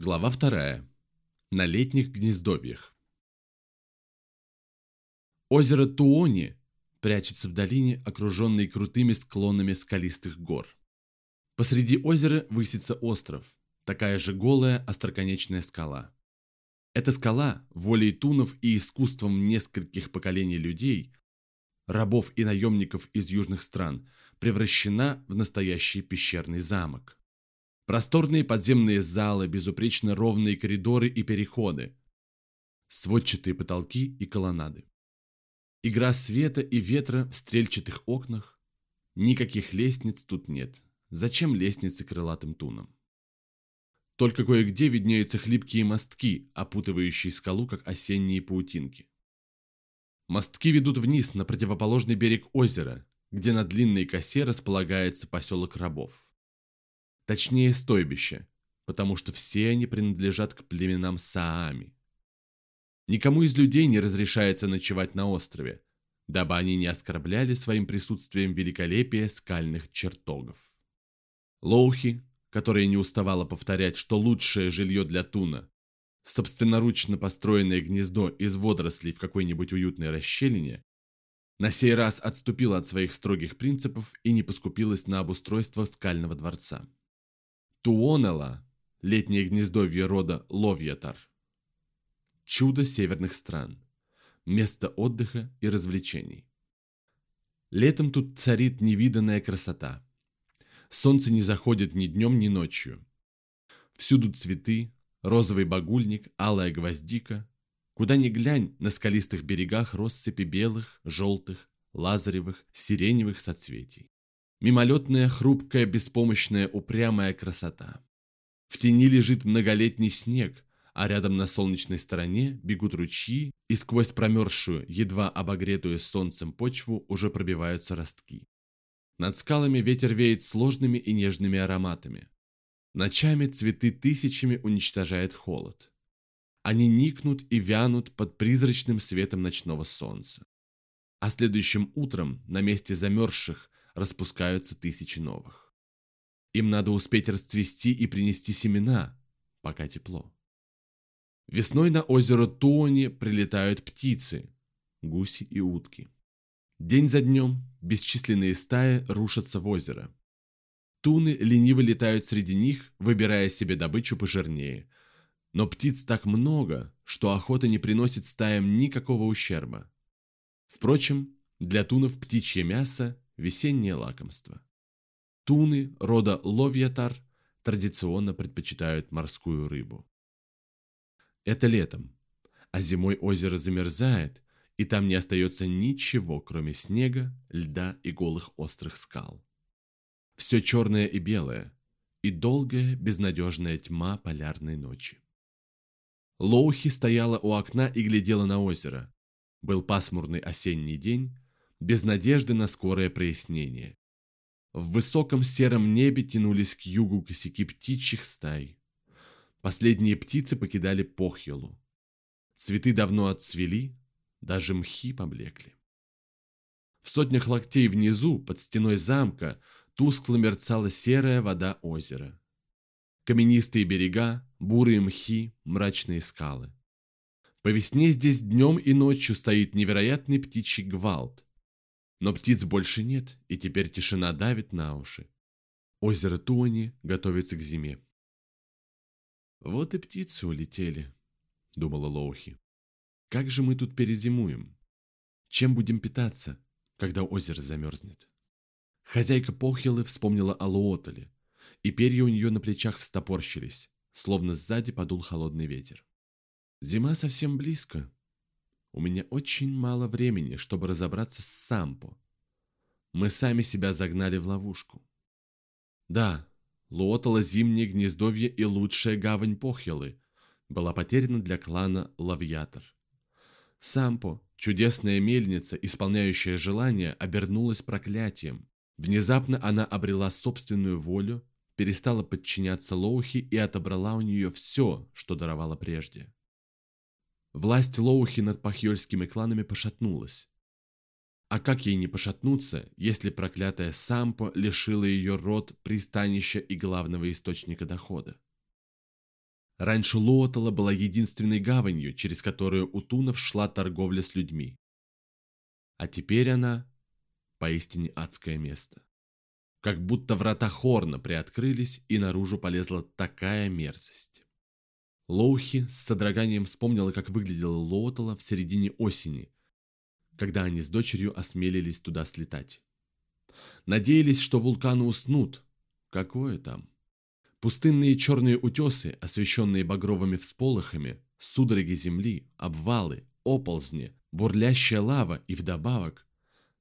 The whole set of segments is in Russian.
Глава вторая. На летних гнездовьях. Озеро Туони прячется в долине, окруженной крутыми склонами скалистых гор. Посреди озера высится остров, такая же голая остроконечная скала. Эта скала, волей тунов и искусством нескольких поколений людей, рабов и наемников из южных стран, превращена в настоящий пещерный замок. Просторные подземные залы, безупречно ровные коридоры и переходы. Сводчатые потолки и колоннады. Игра света и ветра в стрельчатых окнах. Никаких лестниц тут нет. Зачем лестницы крылатым тунам? Только кое-где виднеются хлипкие мостки, опутывающие скалу, как осенние паутинки. Мостки ведут вниз на противоположный берег озера, где на длинной косе располагается поселок рабов. Точнее, стойбище, потому что все они принадлежат к племенам Саами. Никому из людей не разрешается ночевать на острове, дабы они не оскорбляли своим присутствием великолепие скальных чертогов. Лоухи, которая не уставала повторять, что лучшее жилье для туна – собственноручно построенное гнездо из водорослей в какой-нибудь уютной расщелине, на сей раз отступила от своих строгих принципов и не поскупилась на обустройство скального дворца. Туонела – летнее гнездовье рода Ловьятар. Чудо северных стран. Место отдыха и развлечений. Летом тут царит невиданная красота. Солнце не заходит ни днем, ни ночью. Всюду цветы, розовый багульник, алая гвоздика. Куда ни глянь, на скалистых берегах россыпи белых, желтых, лазаревых, сиреневых соцветий. Мимолетная, хрупкая, беспомощная, упрямая красота. В тени лежит многолетний снег, а рядом на солнечной стороне бегут ручьи, и сквозь промерзшую, едва обогретую солнцем почву уже пробиваются ростки. Над скалами ветер веет сложными и нежными ароматами. Ночами цветы тысячами уничтожает холод. Они никнут и вянут под призрачным светом ночного солнца. А следующим утром на месте замерзших, распускаются тысячи новых. Им надо успеть расцвести и принести семена, пока тепло. Весной на озеро Туони прилетают птицы, гуси и утки. День за днем бесчисленные стаи рушатся в озеро. Туны лениво летают среди них, выбирая себе добычу пожирнее. Но птиц так много, что охота не приносит стаям никакого ущерба. Впрочем, для тунов птичье мясо весеннее лакомство. Туны рода ловьятар традиционно предпочитают морскую рыбу. Это летом, а зимой озеро замерзает, и там не остается ничего, кроме снега, льда и голых острых скал. Все черное и белое, и долгая безнадежная тьма полярной ночи. Лоухи стояла у окна и глядела на озеро. Был пасмурный осенний день, без надежды на скорое прояснение. В высоком сером небе тянулись к югу косяки птичьих стай. Последние птицы покидали Похьелу. Цветы давно отцвели, даже мхи поблекли. В сотнях локтей внизу, под стеной замка, тускло мерцала серая вода озера. Каменистые берега, бурые мхи, мрачные скалы. По весне здесь днем и ночью стоит невероятный птичий гвалт. Но птиц больше нет, и теперь тишина давит на уши. Озеро Туани готовится к зиме. «Вот и птицы улетели», — думала Лоухи. «Как же мы тут перезимуем? Чем будем питаться, когда озеро замерзнет?» Хозяйка Похилы вспомнила о Луотале, и перья у нее на плечах встопорщились, словно сзади подул холодный ветер. «Зима совсем близко», у меня очень мало времени, чтобы разобраться с Сампо. Мы сами себя загнали в ловушку. Да, Луотала зимнее гнездовье и лучшая гавань Похилы была потеряна для клана Лавьятор. Сампо, чудесная мельница, исполняющая желания, обернулась проклятием. Внезапно она обрела собственную волю, перестала подчиняться Лоухи и отобрала у нее все, что даровала прежде. Власть Лоухи над пахьольскими кланами пошатнулась. А как ей не пошатнуться, если проклятая Сампо лишила ее род пристанища и главного источника дохода? Раньше Луотала была единственной гаванью, через которую у тунов шла торговля с людьми. А теперь она поистине адское место. Как будто врата Хорна приоткрылись, и наружу полезла такая мерзость. Лоухи с содроганием вспомнила, как выглядела Лоотала в середине осени, когда они с дочерью осмелились туда слетать. Надеялись, что вулканы уснут. Какое там? Пустынные черные утесы, освещенные багровыми всполохами, судороги земли, обвалы, оползни, бурлящая лава и вдобавок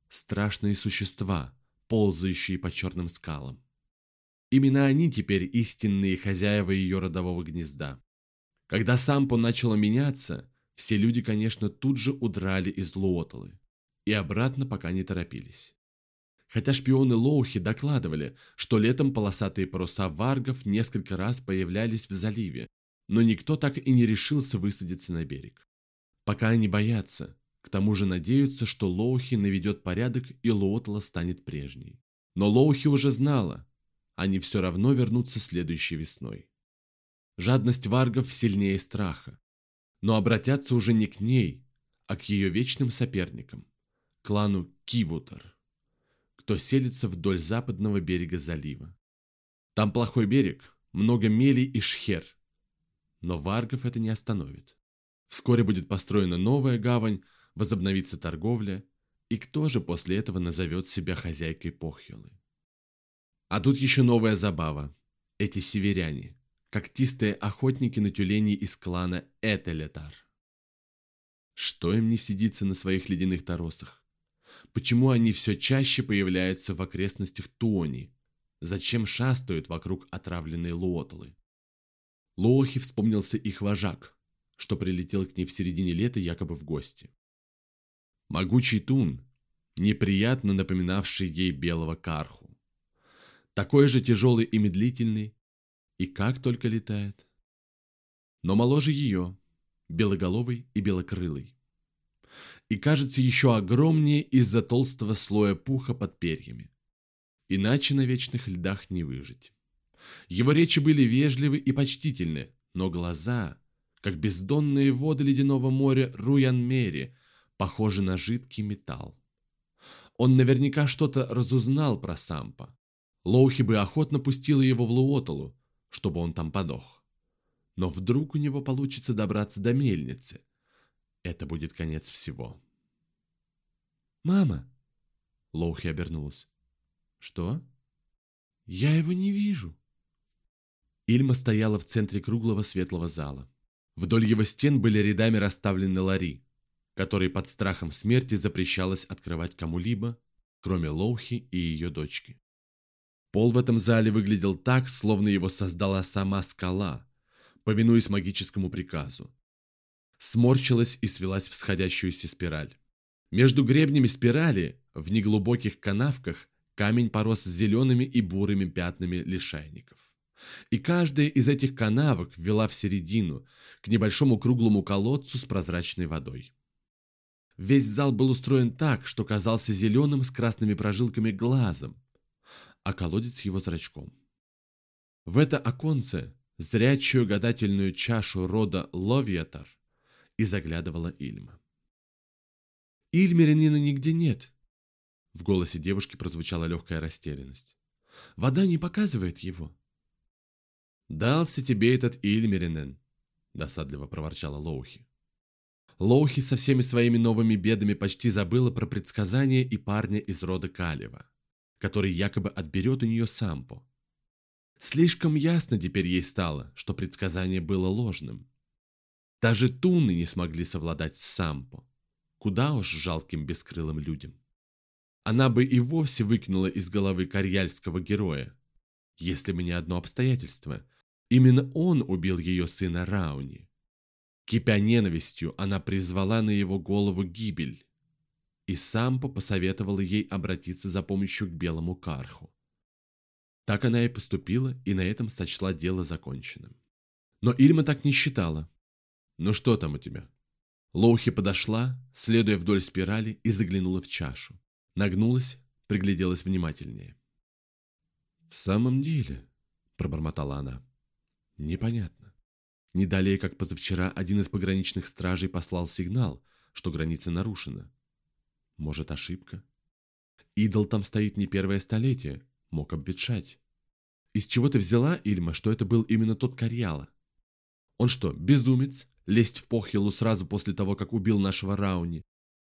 страшные существа, ползающие по черным скалам. Именно они теперь истинные хозяева ее родового гнезда. Когда Сампо начало меняться, все люди, конечно, тут же удрали из Луоталы и обратно пока не торопились. Хотя шпионы Лоухи докладывали, что летом полосатые паруса варгов несколько раз появлялись в заливе, но никто так и не решился высадиться на берег. Пока они боятся, к тому же надеются, что Лоухи наведет порядок и Лоутла станет прежней. Но Лоухи уже знала, они все равно вернутся следующей весной. Жадность варгов сильнее страха, но обратятся уже не к ней, а к ее вечным соперникам, клану Кивутер кто селится вдоль западного берега залива. Там плохой берег, много мелей и шхер. Но варгов это не остановит. Вскоре будет построена новая гавань, возобновится торговля, и кто же после этого назовет себя хозяйкой Похьелы? А тут еще новая забава. Эти северяне, когтистые охотники на тюленей из клана Этелетар. Что им не сидится на своих ледяных торосах? Почему они все чаще появляются в окрестностях Туони? Зачем шастают вокруг отравленной Луотолы? Лоохи вспомнился их вожак, что прилетел к ней в середине лета якобы в гости. Могучий тун, неприятно напоминавший ей белого карху. Такой же тяжелый и медлительный, и как только летает. Но моложе ее, белоголовый и белокрылый и кажется еще огромнее из-за толстого слоя пуха под перьями. Иначе на вечных льдах не выжить. Его речи были вежливы и почтительны, но глаза, как бездонные воды ледяного моря Руян-Мери, похожи на жидкий металл. Он наверняка что-то разузнал про Сампа. Лоухи бы охотно пустила его в Луоталу, чтобы он там подох. Но вдруг у него получится добраться до мельницы, это будет конец всего. «Мама!» Лоухи обернулась. «Что?» «Я его не вижу». Ильма стояла в центре круглого светлого зала. Вдоль его стен были рядами расставлены лари, которые под страхом смерти запрещалось открывать кому-либо, кроме Лоухи и ее дочки. Пол в этом зале выглядел так, словно его создала сама скала, повинуясь магическому приказу сморщилась и свелась в сходящуюся спираль. Между гребнями спирали, в неглубоких канавках, камень порос зелеными и бурыми пятнами лишайников. И каждая из этих канавок вела в середину, к небольшому круглому колодцу с прозрачной водой. Весь зал был устроен так, что казался зеленым с красными прожилками глазом, а колодец его зрачком. В это оконце, зрячую гадательную чашу рода Ловиатор, и заглядывала Ильма. «Ильмеринина нигде нет!» В голосе девушки прозвучала легкая растерянность. «Вода не показывает его!» «Дался тебе этот Ильмеринен!» досадливо проворчала Лоухи. Лоухи со всеми своими новыми бедами почти забыла про предсказание и парня из рода Калева, который якобы отберет у нее Сампо. Слишком ясно теперь ей стало, что предсказание было ложным. Даже туны не смогли совладать с Сампо. Куда уж жалким бескрылым людям. Она бы и вовсе выкинула из головы карьяльского героя, если бы не одно обстоятельство. Именно он убил ее сына Рауни. Кипя ненавистью, она призвала на его голову гибель. И Сампо посоветовала ей обратиться за помощью к белому карху. Так она и поступила, и на этом сочла дело законченным. Но Ильма так не считала. «Ну что там у тебя?» Лоухи подошла, следуя вдоль спирали, и заглянула в чашу. Нагнулась, пригляделась внимательнее. «В самом деле», — пробормотала она, — «непонятно. Не далее, как позавчера, один из пограничных стражей послал сигнал, что граница нарушена. Может, ошибка? Идол там стоит не первое столетие, мог обветшать. Из чего ты взяла, Ильма, что это был именно тот Карьяла? Он что, безумец? Лезть в Похилу сразу после того, как убил нашего Рауни?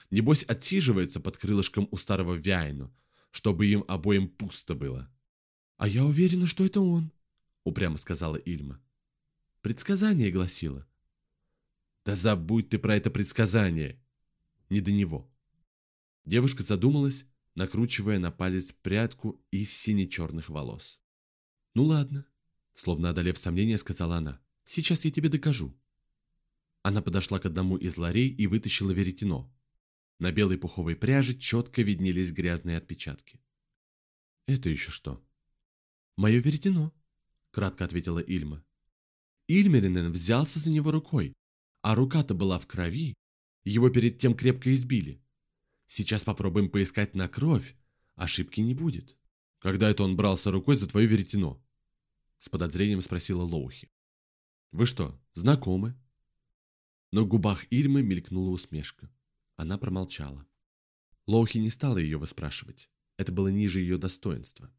Небось, отсиживается под крылышком у старого Вяйну, чтобы им обоим пусто было. «А я уверена, что это он», — упрямо сказала Ильма. «Предсказание гласило». «Да забудь ты про это предсказание. Не до него». Девушка задумалась, накручивая на палец прядку из сине-черных волос. «Ну ладно», — словно одолев сомнения, сказала она. «Сейчас я тебе докажу». Она подошла к одному из ларей и вытащила веретено. На белой пуховой пряже четко виднелись грязные отпечатки. «Это еще что?» «Мое веретено», — кратко ответила Ильма. Ильмеринен взялся за него рукой, а рука-то была в крови. Его перед тем крепко избили. Сейчас попробуем поискать на кровь. Ошибки не будет. Когда это он брался рукой за твое веретено? С подозрением спросила Лоухи. Вы что, знакомы? На губах Ильмы мелькнула усмешка. Она промолчала. Лоухи не стала ее выспрашивать. Это было ниже ее достоинства.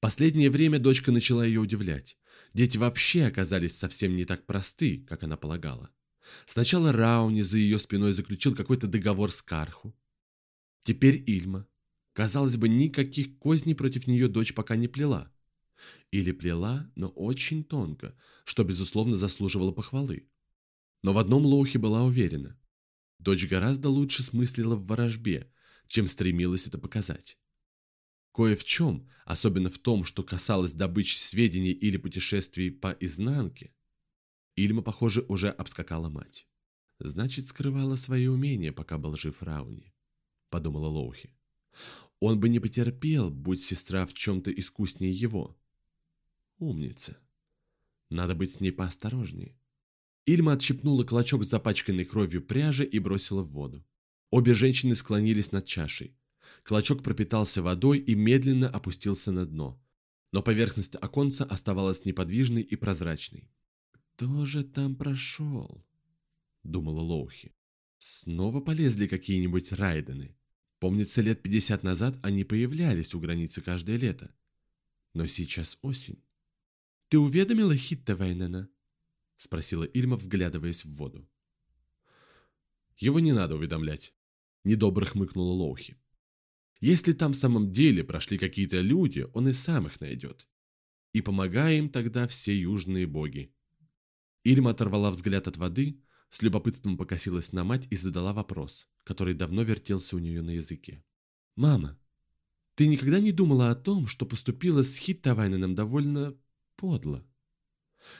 Последнее время дочка начала ее удивлять. Дети вообще оказались совсем не так просты, как она полагала. Сначала Рауни за ее спиной заключил какой-то договор с Карху. Теперь Ильма. Казалось бы, никаких козней против нее дочь пока не плела. Или плела, но очень тонко, что, безусловно, заслуживало похвалы. Но в одном Лоухи была уверена. Дочь гораздо лучше смыслила в ворожбе, чем стремилась это показать. Кое в чем, особенно в том, что касалось добычи сведений или путешествий по изнанке, Ильма, похоже, уже обскакала мать. Значит, скрывала свои умения, пока был жив Рауни подумала Лоухи. Он бы не потерпел, будь сестра в чем-то искуснее его. Умница. Надо быть с ней поосторожнее. Ильма отщипнула клочок запачканной кровью пряжи и бросила в воду. Обе женщины склонились над чашей. Клочок пропитался водой и медленно опустился на дно. Но поверхность оконца оставалась неподвижной и прозрачной. «Кто же там прошел?» – думала Лоухи. «Снова полезли какие-нибудь райдены?» Помнится, лет 50 назад они появлялись у границы каждое лето. Но сейчас осень. «Ты уведомила Хитта Вайнена?» – спросила Ильма, вглядываясь в воду. «Его не надо уведомлять», – недобро хмыкнула Лоухи. «Если там в самом деле прошли какие-то люди, он и сам их найдет. И помогаем тогда все южные боги». Ильма оторвала взгляд от воды, с любопытством покосилась на мать и задала вопрос, который давно вертелся у нее на языке. «Мама, ты никогда не думала о том, что поступила с Хиттавайненом довольно подло?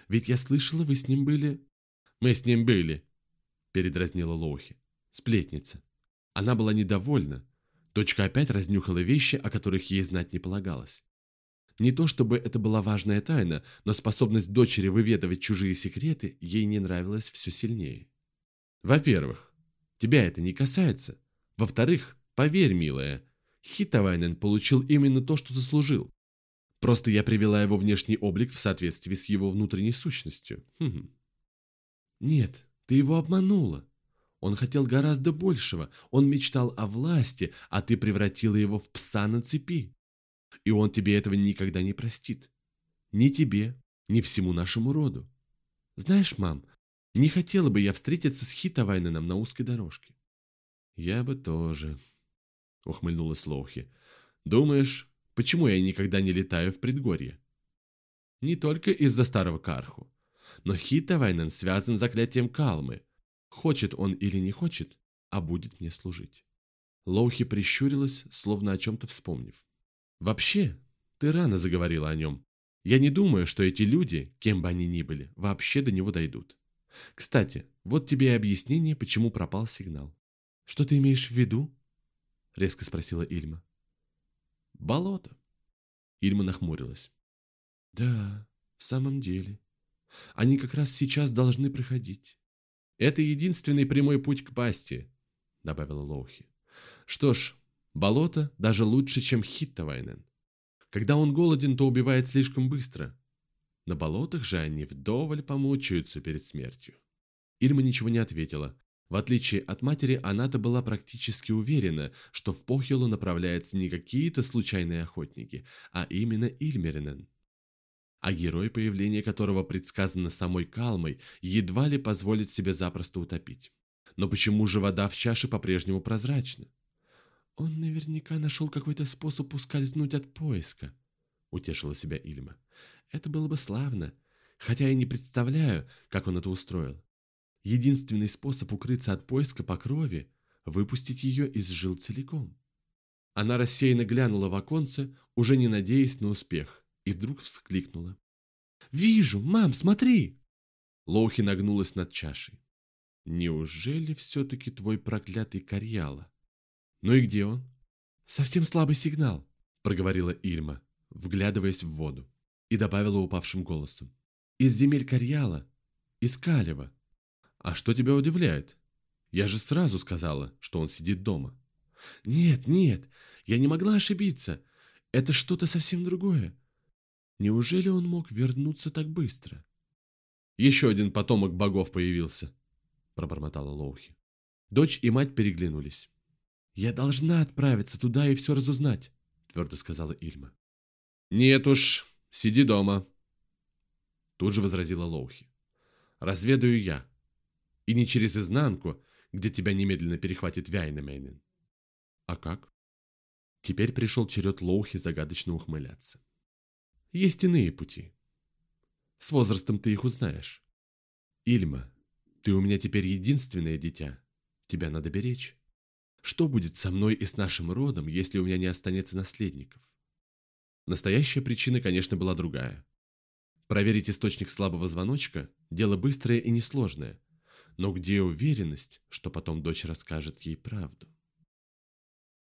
Ведь я слышала, вы с ним были...» «Мы с ним были», — передразнила Лоухи. «Сплетница». Она была недовольна. Дочка опять разнюхала вещи, о которых ей знать не полагалось. Не то чтобы это была важная тайна, но способность дочери выведывать чужие секреты ей не нравилась все сильнее. Во-первых, тебя это не касается. Во-вторых, поверь, милая, Хитавайнен получил именно то, что заслужил. Просто я привела его внешний облик в соответствии с его внутренней сущностью. Хм. Нет, ты его обманула. Он хотел гораздо большего. Он мечтал о власти, а ты превратила его в пса на цепи и он тебе этого никогда не простит. Ни тебе, ни всему нашему роду. Знаешь, мам, не хотела бы я встретиться с Хитавайненом на узкой дорожке. Я бы тоже, ухмыльнулась Лоухи. Думаешь, почему я никогда не летаю в предгорье? Не только из-за старого Карху, но Хитавайнен связан с заклятием Калмы. Хочет он или не хочет, а будет мне служить. Лоухи прищурилась, словно о чем-то вспомнив. Вообще, ты рано заговорила о нем. Я не думаю, что эти люди, кем бы они ни были, вообще до него дойдут. Кстати, вот тебе и объяснение, почему пропал сигнал. Что ты имеешь в виду? Резко спросила Ильма. Болото. Ильма нахмурилась. Да, в самом деле. Они как раз сейчас должны проходить. Это единственный прямой путь к пасти, добавила Лоухи. Что ж, Болото даже лучше, чем Хиттавайнен. Когда он голоден, то убивает слишком быстро. На болотах же они вдоволь помучаются перед смертью. Ильма ничего не ответила. В отличие от матери, она-то была практически уверена, что в Похилу направляются не какие-то случайные охотники, а именно Ильмеринен. А герой, появление которого предсказано самой Калмой, едва ли позволит себе запросто утопить. Но почему же вода в чаше по-прежнему прозрачна? Он наверняка нашел какой-то способ ускользнуть от поиска, утешила себя Ильма. Это было бы славно, хотя я не представляю, как он это устроил. Единственный способ укрыться от поиска по крови – выпустить ее из жил целиком. Она рассеянно глянула в оконце, уже не надеясь на успех, и вдруг вскликнула. «Вижу! Мам, смотри!» Лоухи нагнулась над чашей. «Неужели все-таки твой проклятый Карьяла? Ну и где он?» «Совсем слабый сигнал», – проговорила Ильма, вглядываясь в воду, и добавила упавшим голосом. «Из земель Карьяла, из Калева, «А что тебя удивляет? Я же сразу сказала, что он сидит дома». «Нет, нет, я не могла ошибиться. Это что-то совсем другое. Неужели он мог вернуться так быстро?» «Еще один потомок богов появился», – пробормотала Лоухи. Дочь и мать переглянулись. «Я должна отправиться туда и все разузнать», – твердо сказала Ильма. «Нет уж, сиди дома», – тут же возразила Лоухи. «Разведаю я. И не через изнанку, где тебя немедленно перехватит Вяйнамейнен. А как? Теперь пришел черед Лоухи загадочно ухмыляться. Есть иные пути. С возрастом ты их узнаешь. Ильма, ты у меня теперь единственное дитя. Тебя надо беречь. Что будет со мной и с нашим родом, если у меня не останется наследников? Настоящая причина, конечно, была другая. Проверить источник слабого звоночка – дело быстрое и несложное – но где уверенность, что потом дочь расскажет ей правду?